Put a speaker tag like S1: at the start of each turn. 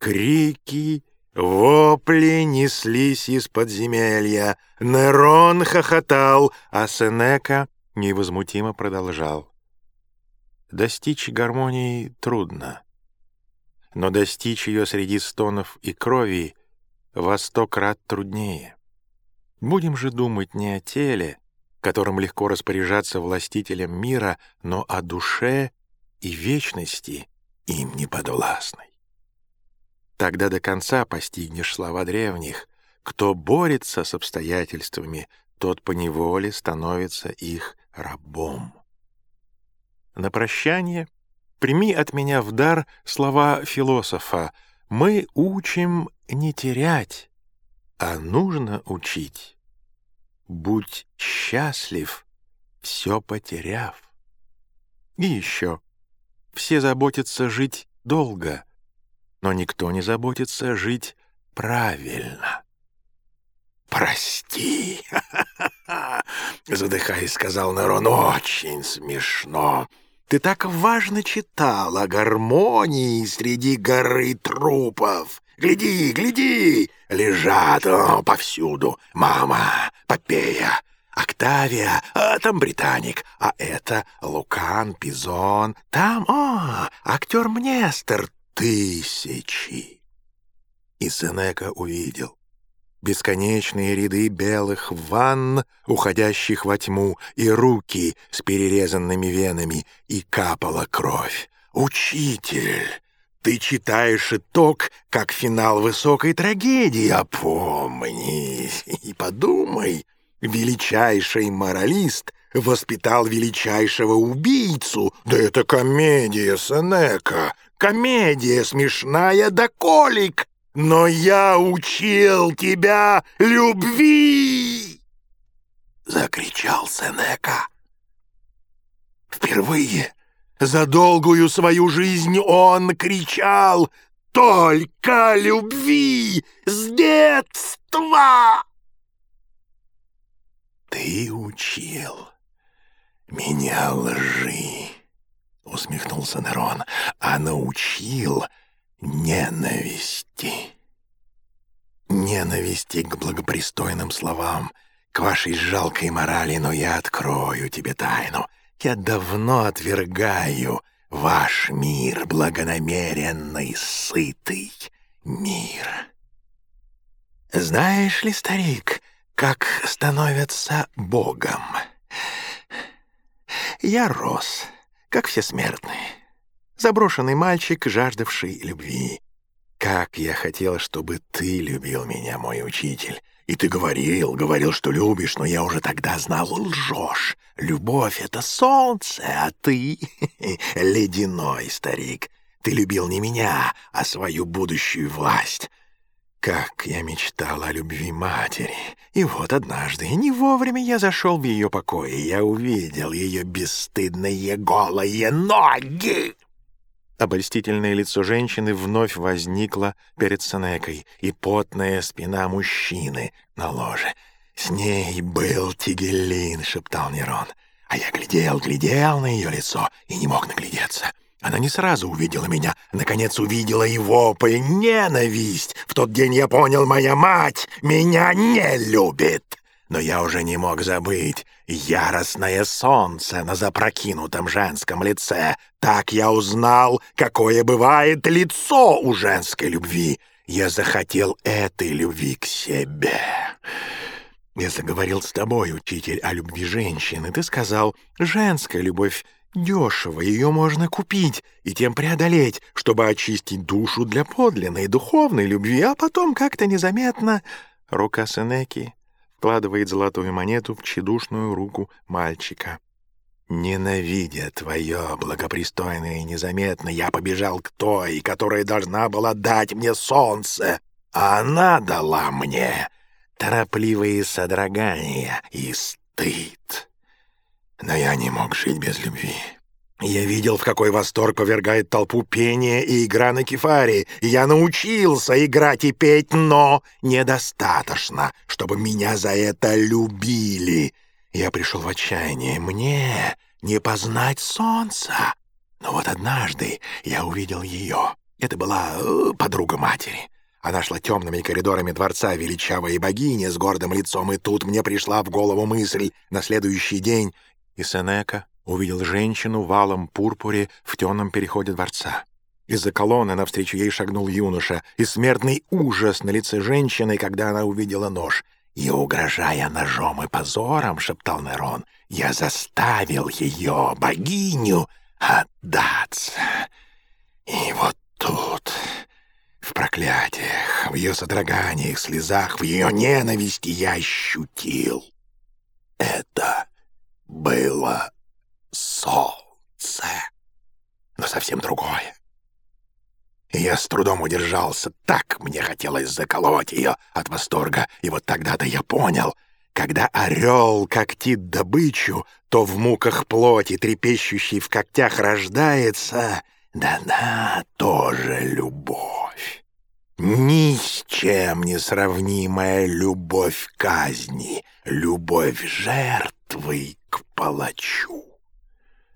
S1: Крики, вопли неслись из подземелья. Нерон хохотал, а Сенека невозмутимо продолжал. Достичь гармонии трудно, но достичь ее среди стонов и крови во сто крат труднее. Будем же думать не о теле, которым легко распоряжаться властителем мира, но о душе и вечности им неподвластной. Тогда до конца постигнешь слова древних. Кто борется с обстоятельствами, тот поневоле становится их рабом. На прощание прими от меня в дар слова философа «Мы учим не терять, а нужно учить. Будь счастлив, все потеряв». И еще. Все заботятся жить долго, но никто не заботится жить правильно.
S2: «Прости!» Задыхаясь, сказал Нерон, «очень смешно. Ты так важно читал о гармонии среди горы трупов. Гляди, гляди, лежат о, повсюду. Мама, Попея, Октавия, а там Британик, а это Лукан, Пизон. Там, о, актер Мнестер, тысячи». И Сенека увидел бесконечные ряды белых ванн, уходящих во тьму, и руки с перерезанными венами, и капала кровь. «Учитель, ты читаешь итог, как финал высокой трагедии, опомнись и подумай. Величайший моралист воспитал величайшего убийцу. Да это комедия, Сенека, комедия смешная да колик!» но я учил тебя любви!» Закричал Сенека. Впервые за долгую свою жизнь он кричал «Только любви с детства!» «Ты учил меня лжи!» — усмехнулся Нерон. «А научил ненависти. Ненависти к благопристойным словам, к вашей жалкой морали, но я открою тебе тайну. Я давно отвергаю ваш мир, благонамеренный, сытый мир. Знаешь ли, старик, как становятся Богом? Я рос, как все смертные заброшенный мальчик, жаждавший любви. Как я хотел, чтобы ты любил меня, мой учитель. И ты говорил, говорил, что любишь, но я уже тогда знал, лжешь. Любовь — это солнце, а ты — ледяной старик. Ты любил не меня, а свою будущую власть. Как я мечтал о любви матери. И вот однажды, не вовремя я зашел в ее покой, и я увидел ее бесстыдные голые ноги.
S1: Обольстительное лицо женщины вновь возникло перед Сенекой, и потная спина мужчины на ложе.
S2: «С ней был Тигелин», — шептал Нерон. А я глядел, глядел на ее лицо и не мог наглядеться. Она не сразу увидела меня, наконец увидела его по ненависть. В тот день я понял, моя мать меня не любит. Но я уже не мог забыть яростное солнце на запрокинутом женском лице. Так я узнал, какое бывает лицо у женской любви. Я захотел этой любви к себе. Я заговорил с тобой, учитель, о любви женщины. Ты сказал, женская любовь дешево, ее можно купить и тем преодолеть, чтобы очистить душу для подлинной духовной любви, а потом как-то незаметно...
S1: Рука Сенеки вкладывает золотую монету в тщедушную руку мальчика.
S2: «Ненавидя твое благопристойное и незаметно, я побежал к той, которая должна была дать мне солнце, а она дала мне торопливые содрогания и стыд. Но я не мог жить без любви». Я видел, в какой восторг повергает толпу пение и игра на кефаре. Я научился играть и петь, но недостаточно, чтобы меня за это любили. Я пришел в отчаяние. Мне не познать солнца. Но вот однажды я увидел ее. Это была э, подруга матери. Она шла темными коридорами дворца величавой богини с гордым лицом, и тут мне пришла в голову мысль на следующий день,
S1: и Сенека увидел женщину в алом пурпуре в темном переходе дворца. Из-за колонны навстречу ей шагнул юноша, и смертный ужас на лице женщины, когда она увидела нож.
S2: «И, угрожая ножом и позором, — шептал Нерон, — я заставил ее, богиню, отдаться. И вот тут, в проклятиях, в ее содроганиях, слезах, в ее ненависти я ощутил. Это было солнце, но совсем другое. Я с трудом удержался, так мне хотелось заколоть ее от восторга, и вот тогда-то я понял, когда орел когтит добычу, то в муках плоти, трепещущей в когтях, рождается, да-да, тоже любовь. Ни с чем не сравнимая любовь казни, любовь жертвы к палачу.